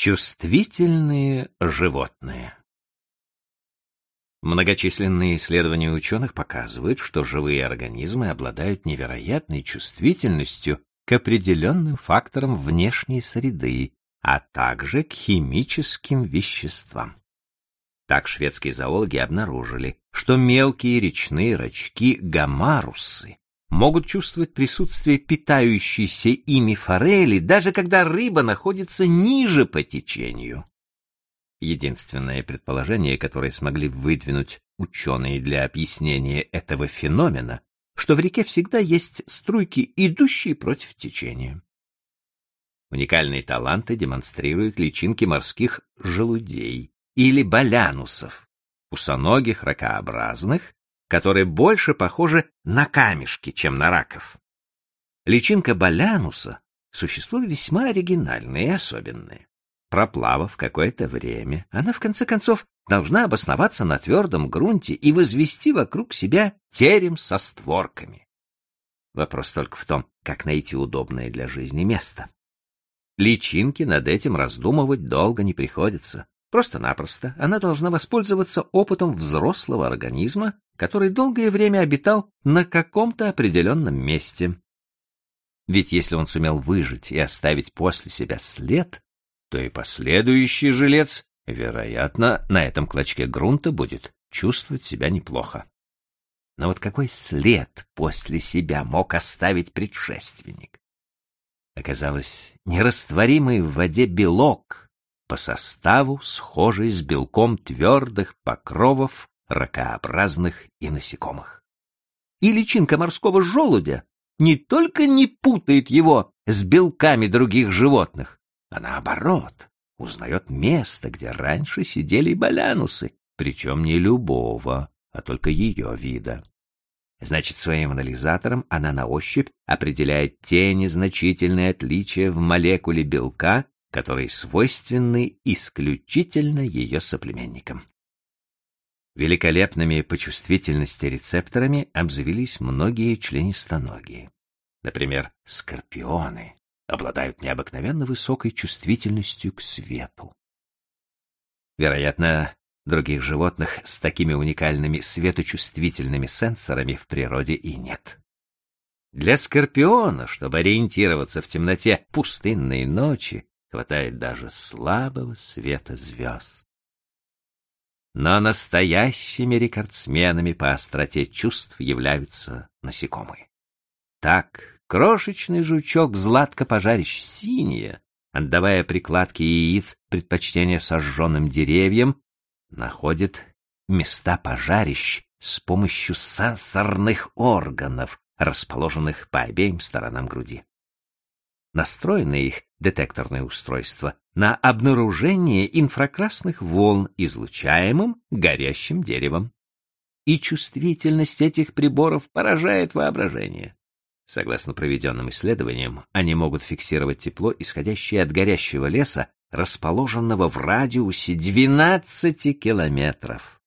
Чувствительные животные Многочисленные исследования ученых показывают, что живые организмы обладают невероятной чувствительностью к определенным факторам внешней среды, а также к химическим веществам. Так шведские зоологи обнаружили, что мелкие речные рачки гамарусы могут чувствовать присутствие питающейся ими форели, даже когда рыба находится ниже по течению. Единственное предположение, которое смогли выдвинуть ученые для объяснения этого феномена, что в реке всегда есть струйки, идущие против течения. Уникальные таланты демонстрируют личинки морских желудей или балянусов, кусоногих ракообразных, которые больше похожи на камешки, чем на раков. Личинка балянуса — существо весьма оригинальное и особенное. Проплавав какое-то время, она в конце концов должна обосноваться на твердом грунте и возвести вокруг себя терем со створками. Вопрос только в том, как найти удобное для жизни место. Личинке над этим раздумывать долго не приходится. Просто-напросто она должна воспользоваться опытом взрослого организма, который долгое время обитал на каком-то определенном месте. Ведь если он сумел выжить и оставить после себя след, то и последующий жилец, вероятно, на этом клочке грунта будет чувствовать себя неплохо. Но вот какой след после себя мог оставить предшественник? Оказалось, нерастворимый в воде белок, по составу схожий с белком твердых покровов ракообразных и насекомых. И личинка морского желудя не только не путает его с белками других животных, а наоборот, узнает место, где раньше сидели балянусы, причем не любого, а только ее вида. Значит, своим анализатором она на ощупь определяет те незначительные отличия в молекуле белка, которые свойственны исключительно ее соплеменникам. Великолепными по чувствительности рецепторами обзавелись многие членистоногие. Например, скорпионы, обладают необыкновенно высокой чувствительностью к свету. Вероятно, других животных с такими уникальными светочувствительными сенсорами в природе и нет. Для скорпиона, чтобы ориентироваться в темноте пустынной ночи, хватает даже слабого света звезд. Но настоящими рекордсменами по остроте чувств являются насекомые. Так, Крошечный жучок златко пожарищ синее, отдавая прикладке яиц предпочтение сожженным деревьям, находит места пожарищ с помощью сенсорных органов, расположенных по обеим сторонам груди. Настроены их детекторные устройства на обнаружение инфракрасных волн, излучаемым горящим деревом. И чувствительность этих приборов поражает воображение. Согласно проведенным исследованиям, они могут фиксировать тепло, исходящее от горящего леса, расположенного в радиусе 12 километров.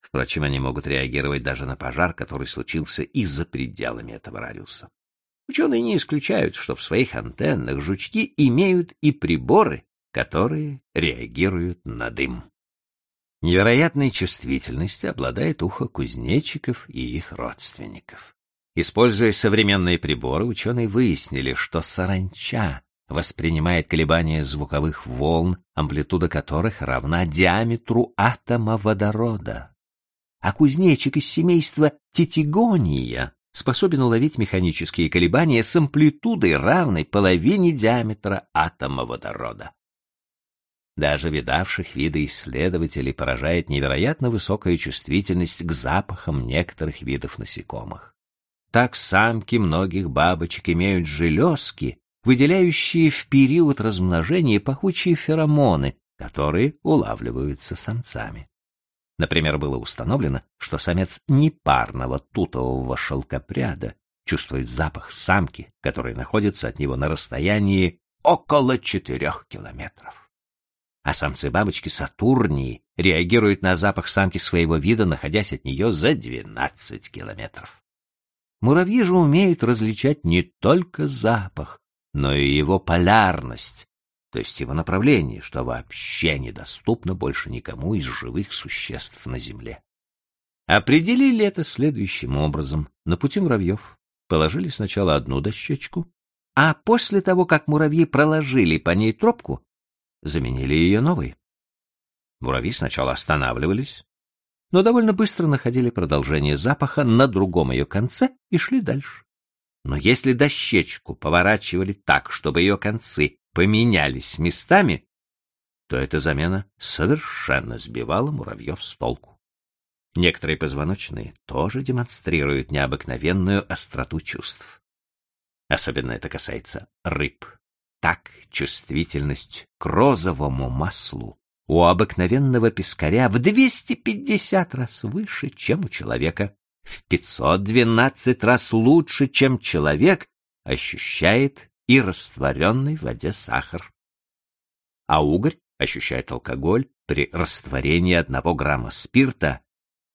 Впрочем, они могут реагировать даже на пожар, который случился и за пределами этого радиуса. Ученые не исключают, что в своих антеннах жучки имеют и приборы, которые реагируют на дым. Невероятной чувствительностью обладает ухо кузнечиков и их родственников. Используя современные приборы, ученые выяснили, что саранча воспринимает колебания звуковых волн, амплитуда которых равна диаметру атома водорода. А кузнечик из семейства титигония способен уловить механические колебания с амплитудой, равной половине диаметра атома водорода. Даже видавших виды исследователей поражает невероятно высокая чувствительность к запахам некоторых видов насекомых. Так самки многих бабочек имеют железки, выделяющие в период размножения пахучие феромоны, которые улавливаются самцами. Например, было установлено, что самец непарного тутового шелкопряда чувствует запах самки, который находится от него на расстоянии около четырех километров. А самцы бабочки Сатурнии реагируют на запах самки своего вида, находясь от нее за 12 километров. Муравьи же умеют различать не только запах, но и его полярность, то есть его направление, что вообще недоступно больше никому из живых существ на Земле. Определили это следующим образом. На пути муравьев положили сначала одну дощечку, а после того, как муравьи проложили по ней тропку, заменили ее новой. Муравьи сначала останавливались, но довольно быстро находили продолжение запаха на другом ее конце и шли дальше. Но если дощечку поворачивали так, чтобы ее концы поменялись местами, то эта замена совершенно сбивала муравьев с толку. Некоторые позвоночные тоже демонстрируют необыкновенную остроту чувств. Особенно это касается рыб. Так чувствительность к розовому маслу у обыкновенного пескаря в 250 раз выше, чем у человека, в 512 раз лучше, чем человек ощущает и растворенный в воде сахар. А угорь ощущает алкоголь при растворении одного грамма спирта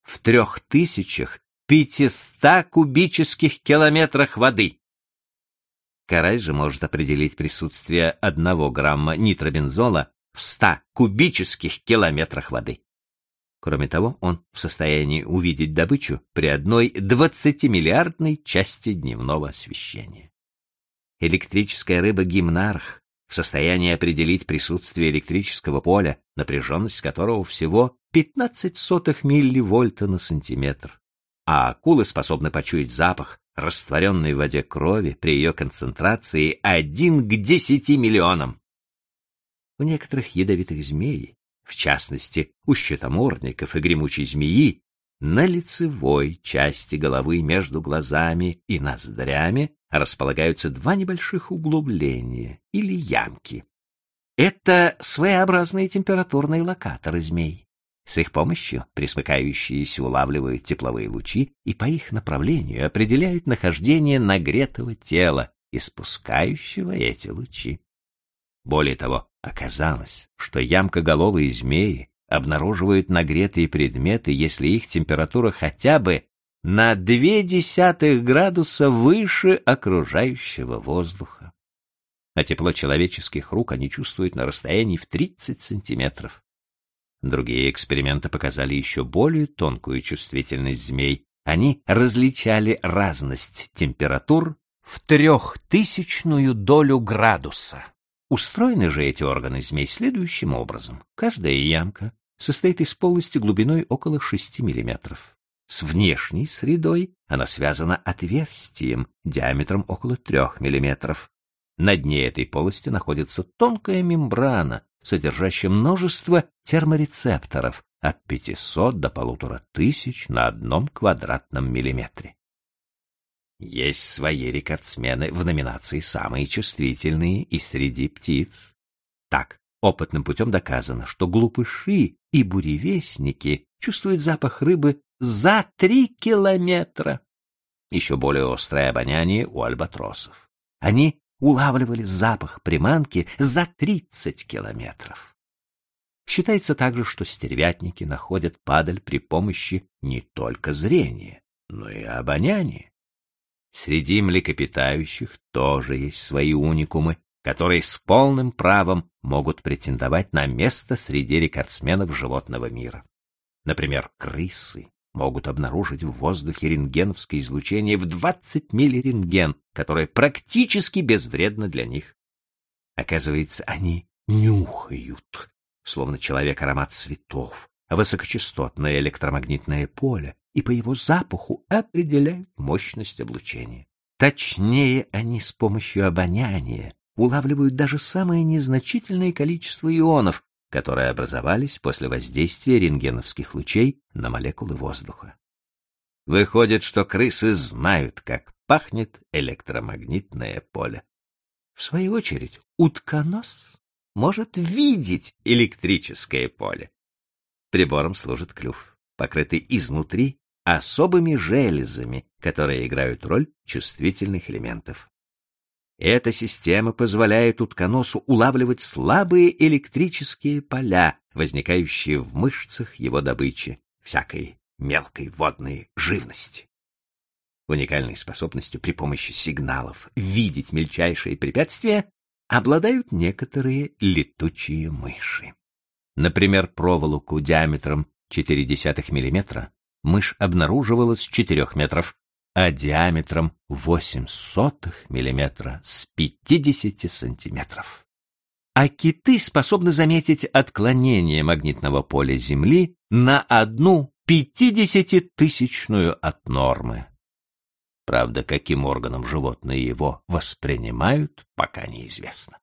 в трех тысячах пятиста кубических километрах воды. Карай же может определить присутствие одного грамма нитробензола в 100 кубических километрах воды. Кроме того, он в состоянии увидеть добычу при одной 20-миллиардной части дневного освещения. Электрическая рыба гимнарх в состоянии определить присутствие электрического поля, напряженность которого всего 15 сотых милливольта на сантиметр. А акулы способны почуять запах растворенной в воде крови при ее концентрации 1 к 10 миллионам. У некоторых ядовитых змей, в частности, у щитоморников и гремучей змеи, на лицевой части головы между глазами и ноздрями располагаются два небольших углубления или ямки. Это своеобразные температурные локаторы змей. С их помощью присмыкающиеся улавливают тепловые лучи и по их направлению определяют нахождение нагретого тела, испускающего эти лучи. Более того, оказалось, что ямкоголовые змеи обнаруживают нагретые предметы, если их температура хотя бы на две десятых градуса выше окружающего воздуха. А тепло человеческих рук они чувствуют на расстоянии в 30 сантиметров. Другие эксперименты показали еще более тонкую чувствительность змей. Они различали разность температур в трехтысячную долю градуса. Устроены же эти органы змей следующим образом. Каждая ямка состоит из полости глубиной около 6 мм. С внешней средой она связана отверстием диаметром около 3 мм. На дне этой полости находится тонкая мембрана, содержащая множество терморецепторов от 500 до полутора тысяч на одном квадратном миллиметре. Есть свои рекордсмены в номинации «Самые чувствительные» и среди птиц. Так, опытным путем доказано, что глупыши и буревестники чувствуют запах рыбы за три километра. Еще более острое обоняние у альбатросов. Они улавливали запах приманки за тридцать километров. Считается также, что стервятники находят падаль при помощи не только зрения, но и обоняния. Среди млекопитающих тоже есть свои уникумы, которые с полным правом могут претендовать на место среди рекордсменов животного мира. Например, крысы могут обнаружить в воздухе рентгеновское излучение в 20 миллирентген, которое практически безвредно для них. Оказывается, они нюхают, словно человек аромат цветов, высокочастотное электромагнитное поле, и по его запаху определяют мощность облучения. Точнее, они с помощью обоняния улавливают даже самое незначительное количество ионов, которые образовались после воздействия рентгеновских лучей на молекулы воздуха. Выходит, что крысы знают, как пахнет электромагнитное поле. В свою очередь, утконос может видеть электрическое поле. Прибором служит клюв, покрытый изнутри особыми железами, которые играют роль чувствительных элементов. Эта система позволяет утконосу улавливать слабые электрические поля, возникающие в мышцах его добычи, всякой мелкой водной живности. Уникальной способностью при помощи сигналов видеть мельчайшие препятствия обладают некоторые летучие мыши. Например, проволоку диаметром 0,4 мм мышь обнаруживала с 4 метров, а диаметром 0,08 мм с 50 сантиметров. А киты способны заметить отклонение магнитного поля Земли на одну пятидесятитысячную от нормы. Правда, каким органом животные его воспринимают, пока неизвестно.